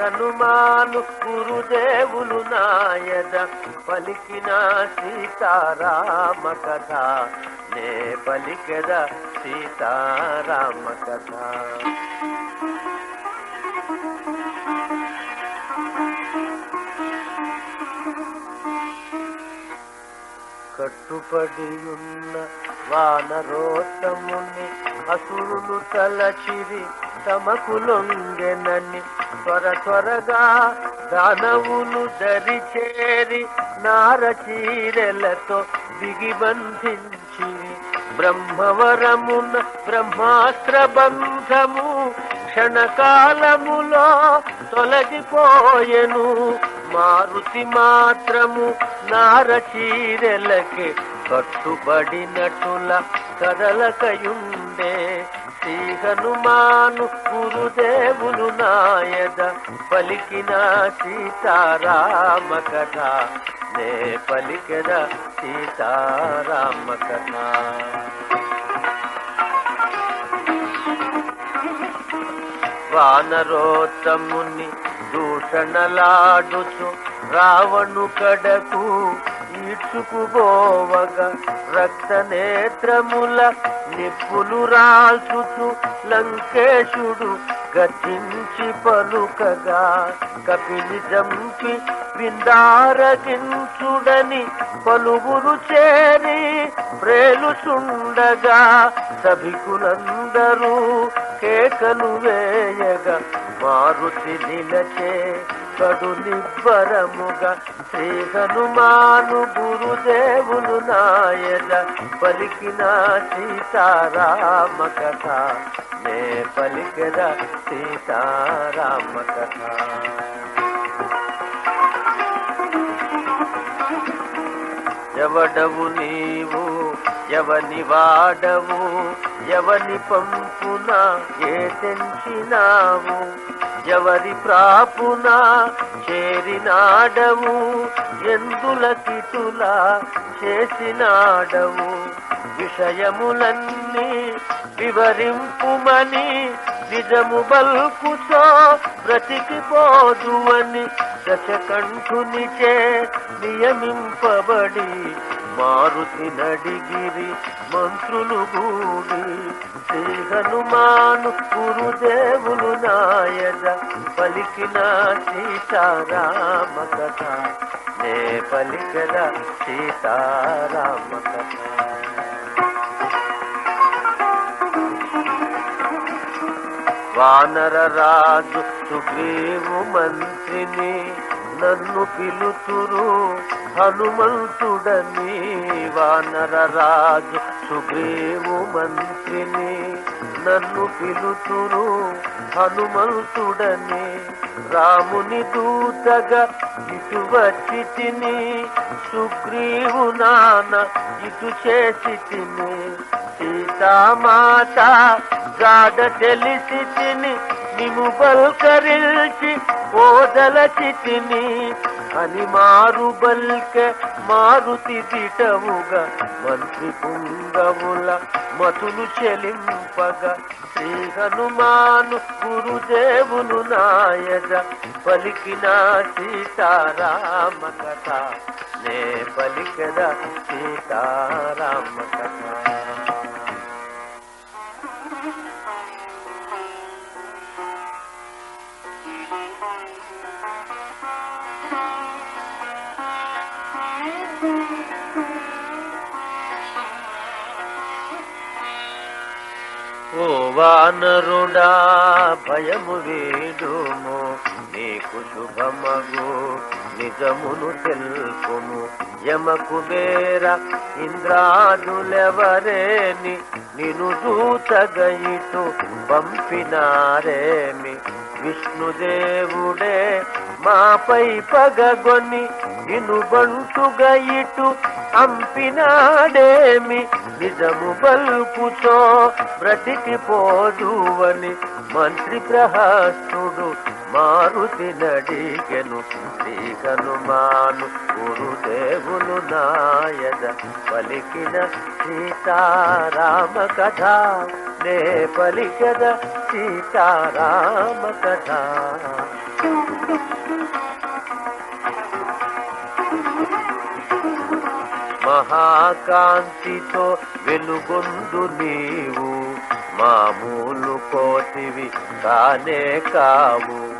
హనుమాను గురుదేవులు నాయద పలికిన సీతారామ కథ. నే పలికెద సీతారామ కథ. కట్టుపడి ఉన్న వానరోత్తముని అసురులు తలచిరి తమకులొంగెనని త్వర త్వరగా దానవులు దరిచేరి నారచీరెలతో దిగి బంధించి బ్రహ్మవరమున బ్రహ్మాస్త్ర బంధము క్షణకాలములో తొలగిపోయెను. మారుతి మాత్రము నారచీరెలకి కట్టుబడినటుల కదలకయుండే. శ్రీ హనుమాను గురుదేవులు నాయద పలికిన సీతారామ కథ. నే పలికద సీతారామ కథ. వానరోత్తముని దూషణలాడుచు రావణు కడకు ఈడ్చుకుపోవగా రక్త నేత్రముల నిప్పులు రాల్చుచు లంకేశుడు గర్జించి పలుకగా కపిలి జంపి విందారగించుడని పలువురు చేరి ప్రేలుచుండగా సభికులందరూ కేకలు వేయగా మారుతి నిలచే ఇతడు నిబ్బరముగా శ్రీ హనుమాను గురుదేవులు నాయన పలికిన సీతారామ కథ నే పలికిన సీతారామ కథ ఎవడవు నీవు ఎవని వాడవు ఎవని పంపున ఏ తెంచినావు? ఎవరి ప్రాపున చేరినాడవు ఎందుల చేసినాడవు? విషయములన్నీ వివరింపుమని నిజము బల్కుతో బ్రతికిపోదువని దశకంఠునిచే నియమింపబడి మారుతి నడిగిరి మంత్రులు గూడి శ్రీ హనుమాను గురుదేవులు నాయద పలికిన సీతారామ కథ నే పలికద సీతారామ కథ వానర రాజు సుగ్రీవు మంత్రిని నన్ను పిలుతురు హనుమంతుడని వానర రాజు సుగ్రీవు మంత్రిని. నన్ను పిలుతురు హనుమంతుడని రాముని దూతగా ఇటు వచ్చి తిని సుగ్రీవు నాన్న ఇటు చేసి తిని సీతామాత గాడ తెలిసి తిని నిము బల్కరిల్చి ఓదలచి అని మారు బల్క మారుతి దిటముగా మంత్రి పుంగముల మతులు చెలింపగా శ్రీ హనుమాను గురుదేవులు నాయద పలికిన సీతారామ కథ నే పలికద సీతారామ కథ వానరుడా భయము వేడుము. నీకు శుభమగు నిజమును తెలుపుము. యమకు వేర ఇంద్రాదులెవరేని నిను దూతగయిటు పంపినారేమి? విష్ణుదేవుడే మాపై పగగొని నిను ఇటు అంపినాడేమి? నిజము బల్పుతో బ్రతికిపోదువని మంత్రి ప్రహస్తుడు మారుతి నడిగెను శ్రీకనుమాను గురుదేవులు నాయద పలికిన సీతారామ కథ నే పలికద సీతారామ కథ మహాకాంతితో వెలుగొందు నీవు. మామూలు కోతివి కానే కావు.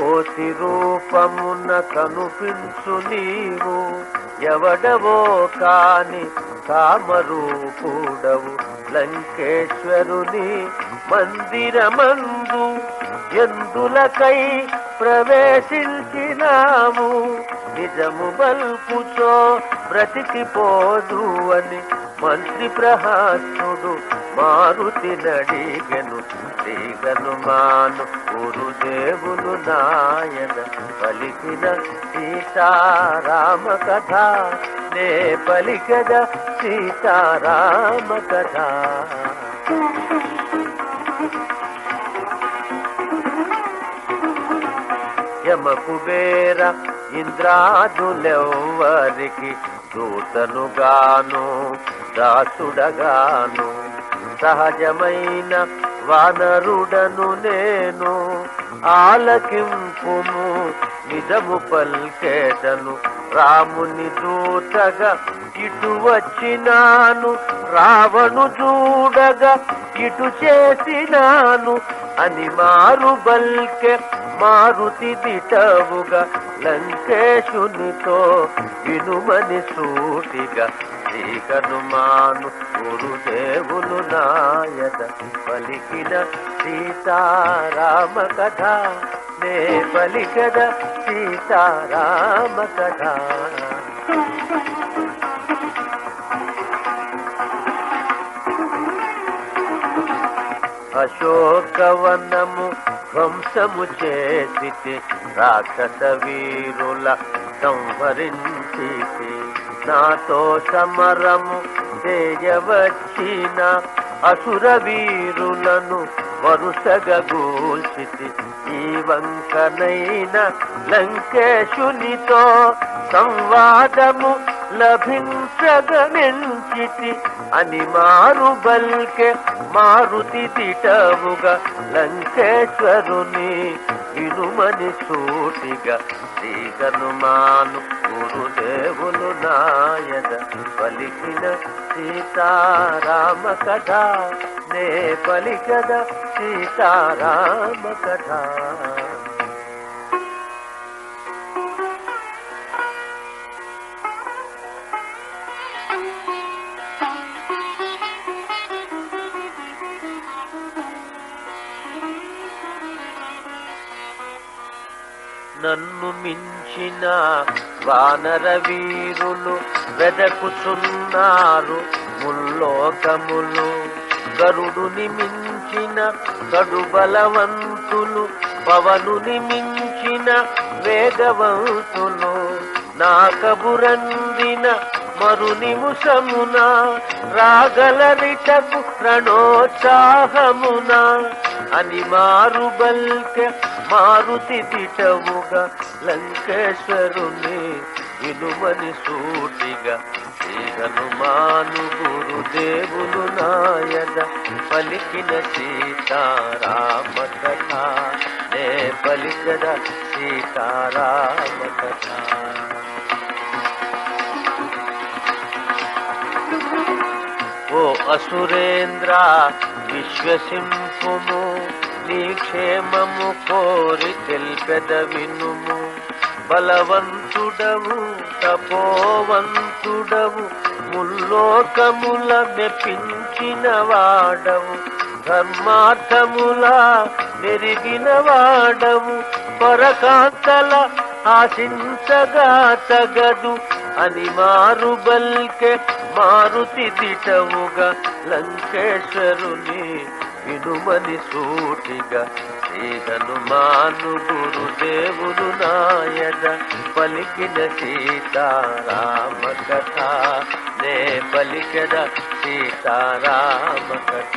కోతి రూపమున కనుపించు నీవు. ఎవడవో కాని కామరూపుడవు. లంకేశ్వరుని మందిరమందు ఎందులకై ప్రవేశించినాము. నిజము బల్పుతో బ్రతికిపోదు అని మంత్రి ప్రహాసుడు మారుతి నడిగను శ్రీగను మాను గురుదేవులు నాయన పలికిన సీతారామ కథ నే పలికద సీతారామ కథ యమ కుబేర ఇంద్రాదులెవ్వరికి దూతనుగాను దాసుడగాను. సహజమైన వానరుడను నేను ఆలకింపుము నిజము పల్కేదను రాముని దూతగా ఇటు వచ్చినాను రావణు చూడగా ఇటు చేసినాను. అని మారు బల్కె మారుతి దిటవుగా లంకేశునితో వినుమని సూటిగా శ్రీహనుమాను గురుదేవులు నాయన పలికిన సీతారామ కథ నే పలికద సీతారామ కథ అశోకవనము ధ్వంసము చేసి రాక్షస వీరుల సంహరించి నాతో సమరము చేయవచ్చిన అసుర వీరులను వరుసగా గూల్చితి ఈ వంకనైన లంకేశునితో సంవాదము లభించగనెంచితి అని మారు బల్కె మారుతి తిటవుగా లంకేశ్వరుని ఇనుమని సూటిగా శ్రీ హనుమాను గురుదేవులు నాయన పలికిన సీతారామ కథ నే పలికద సీతారామ కథ నన్ను మించిన వానర వీరులు వెదకుచున్నారు ముల్లోకములు. గరుడుని మించిన కడుబలవంతులు పవనుని మించిన వేగవంతులు. నా కబురందిన మరు నిముషమున రాగలరిటకు రణోత్సాహమున అని మారు బల్క మారుతి తిటవుగా లంకేశ్వరుని వినుమని సూటిగా శ్రీ హనుమాను గురుదేవులు నాయన పలికిన సీతారామ కథ నే పలికద సీతారామ కథ ఓ అసురేంద్ర విశ్వసింపుము నీ క్షేమము కోరి తెల్పెద వినుము బలవంతుడవు తపోవంతుడవు ముల్లోకముల మెప్పించిన వాడవు. ధర్మార్థముల నెరిగిన వాడవు పరకాంతల ఆశించగా తగదు. అని మారు బల్కె మారుతి దిటవుగా లంకేశ్వరుని వినుమని సూటిగా శ్రీ హనుమాను గురుదేవుడు నాయన పలికిన సీతారామ కథ నే పలికిన సీతారామ కథ.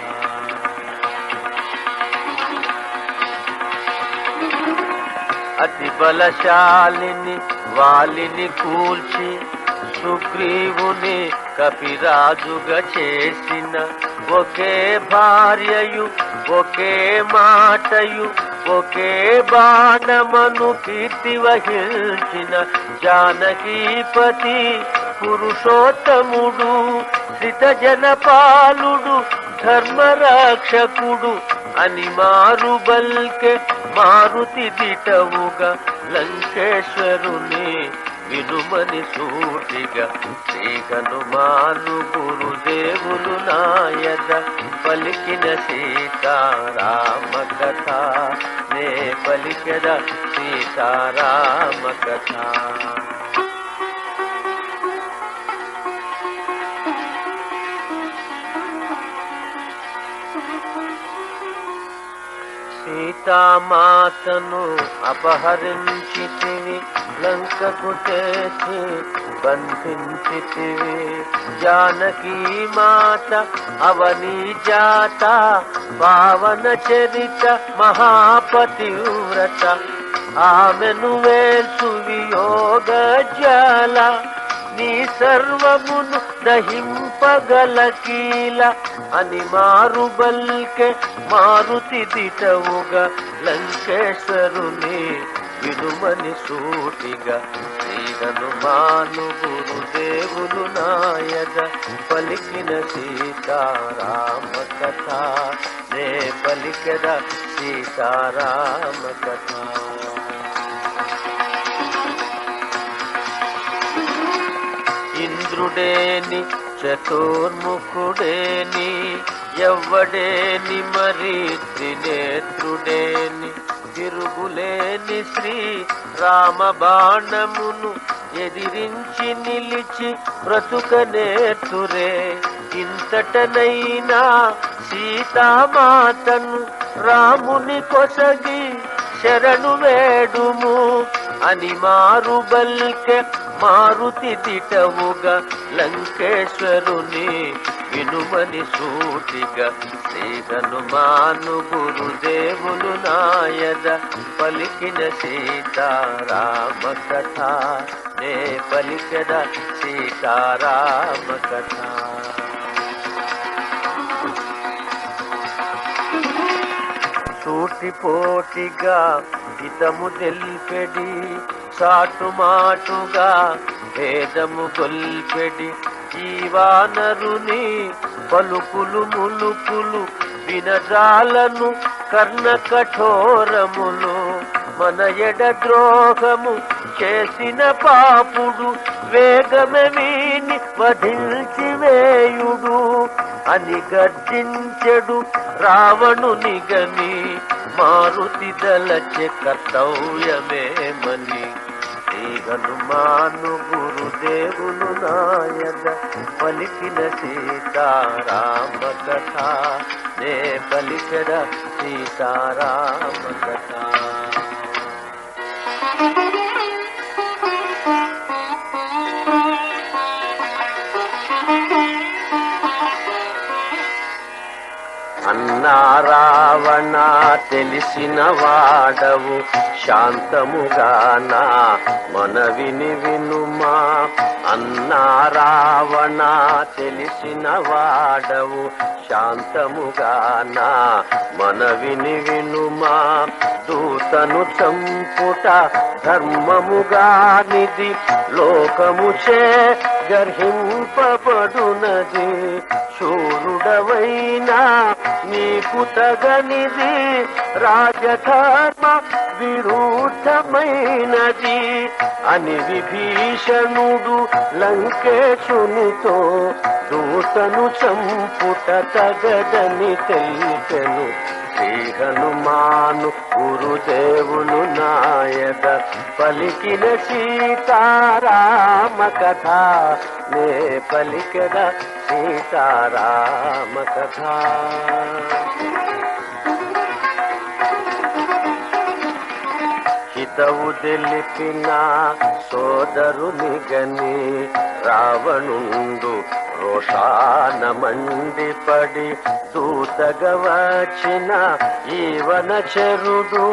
అతి బలశాలిని వాలిని కూల్చి సుగ్రీవుని కపిరాజుగా చేసిన ఒకే భార్యయు ఒకే మాటయు ఒకే బాణమను కీర్తి వహించిన జానకీపతి పురుషోత్తముడు శ్రితజనపాలుడు ధర్మరక్షకుడు అని మారు బల్కె మారుతి దిటవుగా లంకేశ్వరుని వినుమని సూటిగా శ్రీ హనుమాను గురుదేవులు నాయద. పలికిన సీతారామ కథ నే పలికద సీతారామ కథ సీతామాతను అపహరించితివి లంకకు చేసి బంధించితివి జానకీ మాత అవని జాత పావన చరిత మహాపతివ్రత ఆమెను వేల్సు వియోగ జాల నీ సర్వమును దహింపగల కీల అని మారు బల్కె మారుతి దిటవుగా లంకేశ్వరుని వినుమని సూటిగా. శ్రీహనుమాను గురుదేవులు నాయద పలికిన సీతారామ కథ. నే పలికద సీతారామ కథ. చంద్రుడేని చతుర్ముఖుడేని ఎవ్వడేని మరి త్రినేత్రుడేని? తిరుగులేని శ్రీ రామ బాణమును ఎదిరించి నిలిచి బ్రతుకనేతురే ఇంతటనైనా సీతామాతను రాముని కొసగి శరణు వేడుము. అని మారు బల్కె మారుతి దిటవుగా లంకేశ్వరుని వినుమని సూటిగా శ్రీ హనుమాను గురుదేవులు నాయద పలికిన సీతారామ కథ నే పలికద సీతారామ కథ సూటిపోటిగా హితము తెల్పెడి సాటుమాటుగా భేదము గొల్పెడి జీవానరుని పలుకులు ములుకులు వినజాలను కర్ణ కఠోరములు మన ఎడ ద్రోహము చేసిన పాపుడు వేగమే వధించి వేయుడు అని గర్జించెడు రావణుని గని మారుతి దళచే కర్తవ్యమేమని శ్రీ మాను గురుదేవులు నాయన పలికిన సీతారామ కథ నే పలికడ సీతారామ కథ తెలిసిన వాడవు శాంతముగానా. మనవిని వినుమా. అన్నా రావణ తెలిసిన వాడవు శాంతముగానా. మనవిని వినుమా. దూతను చంపుట ధర్మముగానిది లోకముచే గర్హింపబడునది. శూరుడవైనా నీకు తగనిది రాజధర్మ విరుద్ధమైనది. అని విభీషణుడు లంకేశునితో దూతను చంపుట తగదని తెలిపెను. శ్రీ హనుమాను గురుదేవులు నాయద పలికిన సీతారామ కథ. నే పలికద సీతారామ కథ. హితవు తెలిపిన సోదరుని గని రావణుండు రోషాన మండిపడి దూతగా ఈవన చెరుడు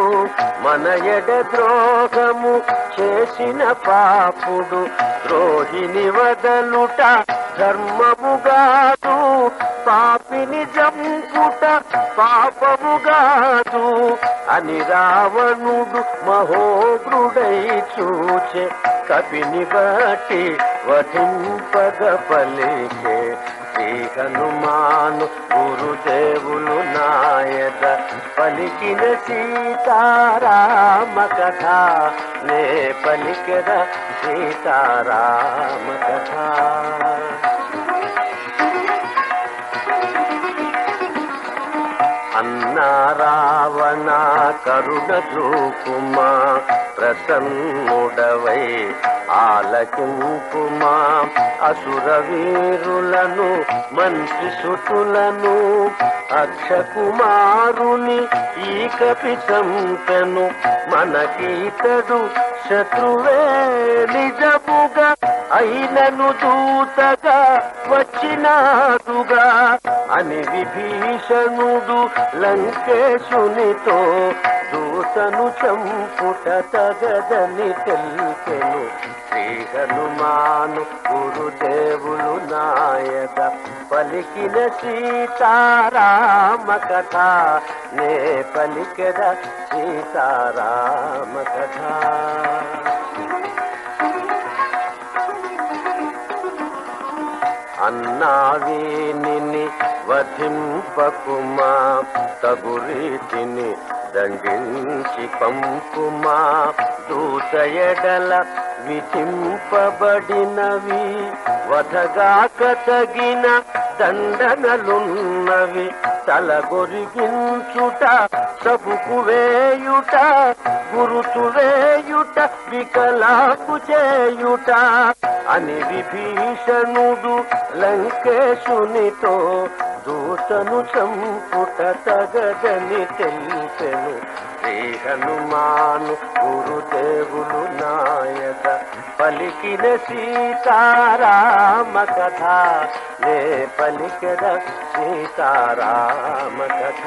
మన ఎడ ద్రోహము చేసిన పాపుడు ద్రోహిని వదలుట ధర్మముగాదు పాపిని జంపుట పాపముగాదు అని రావణుడు మహోగ్రుడై చూచే కపిని బట్టి వధింపగ పలికే శ్రీ హనుమాను గురుదేవులు నాయద పలికిన సీతారామ కథ నే పలికిన సీతారామ కథ. అన్నా రావణ కరుణ చూపుమా ప్రసన్నుడవై ఆలకింపుమా. అసుర వీరులను మంత్రి సుతులను అక్షకుమారుని ఈ కపి చంపెను మనకీతడు శత్రువే నిజముగా అయినను దూతగా వచ్చినాదుగా అని విభీషణుడు లంకేశునితో దూతను చంపుట తగదని తెల్పెను శ్రీ హనుమాను గురుదేవులు నాయక పలికిన సీతారామ కథ నే పలికద సీతారామ కథ అన్నావీని వధింపకుమా? తగు రీతిని దండించి పంపుమా? దూతయడల విధింపబడినవి వధగాక తగిన దండనలున్నవి తలగొరిగించుట సబుకు వేయుట గురుతు వేయుట వికలాపు చేయుట. అని విభీషణుడు లంకేశునితో దూతను చంపుట తగదని తెలిసెను. శ్రీ హనుమాను గురుదేవులు నాయక పలికిన సీతారామ కథ లే పలికిన సీతారామ కథ.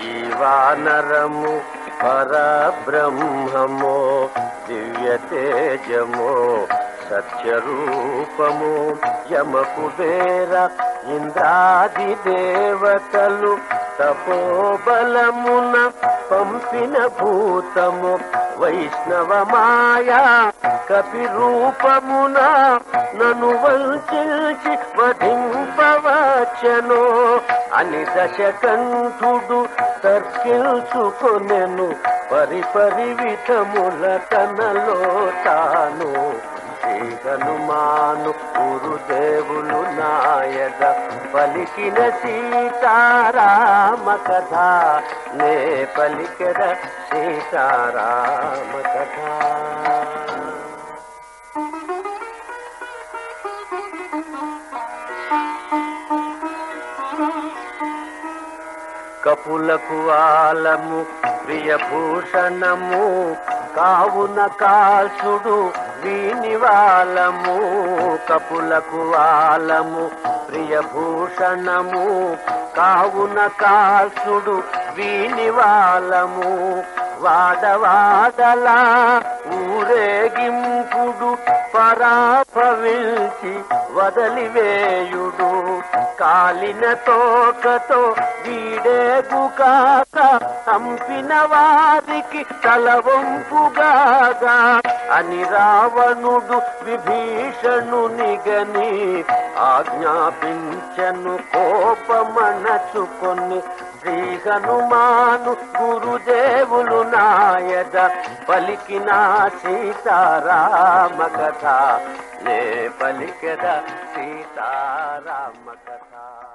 ఈ వానరము పరబ్రహ్మమో దివ్యతేజమో సత్యరూపము యమకుబేర ఇంద్రాది దేవతలు తపోబలమున పంపిన భూతము వైష్ణవ మాయా కపి రూపమున నను వంచి వధింపవచ్చను అని దశకంఠుడు తర్కిల్చుకొనెను పరిపరి విధముల తనలో తాను. శ్రీ హనుమాను గురుదేవులు నాయద పలికిన సీతారామ కథ. నే పలికర సీతారామ కథ. కపులకు ఆలము ప్రియభూషణము కావున కాసుడు వీనివాలము. కపులకు ఆలము ప్రియభూషణము కావున కాసుడు వీనివాలము. వాడవాడలా ఊరేగింపుడు పరాభవిల్చి వదలివేయుడు కాలిన తోకతో వీడేగు కాక చంపిన వారికి తల వంపుగాగా. అని రావణుడు విభీషణునిగని ఆజ్ఞాపించను కోపమనచుకొని శ్రీ హనుమాను గురుదేవులు నాయద పలికిన సీతారామ కథ. పలికద సీతారామ కథ.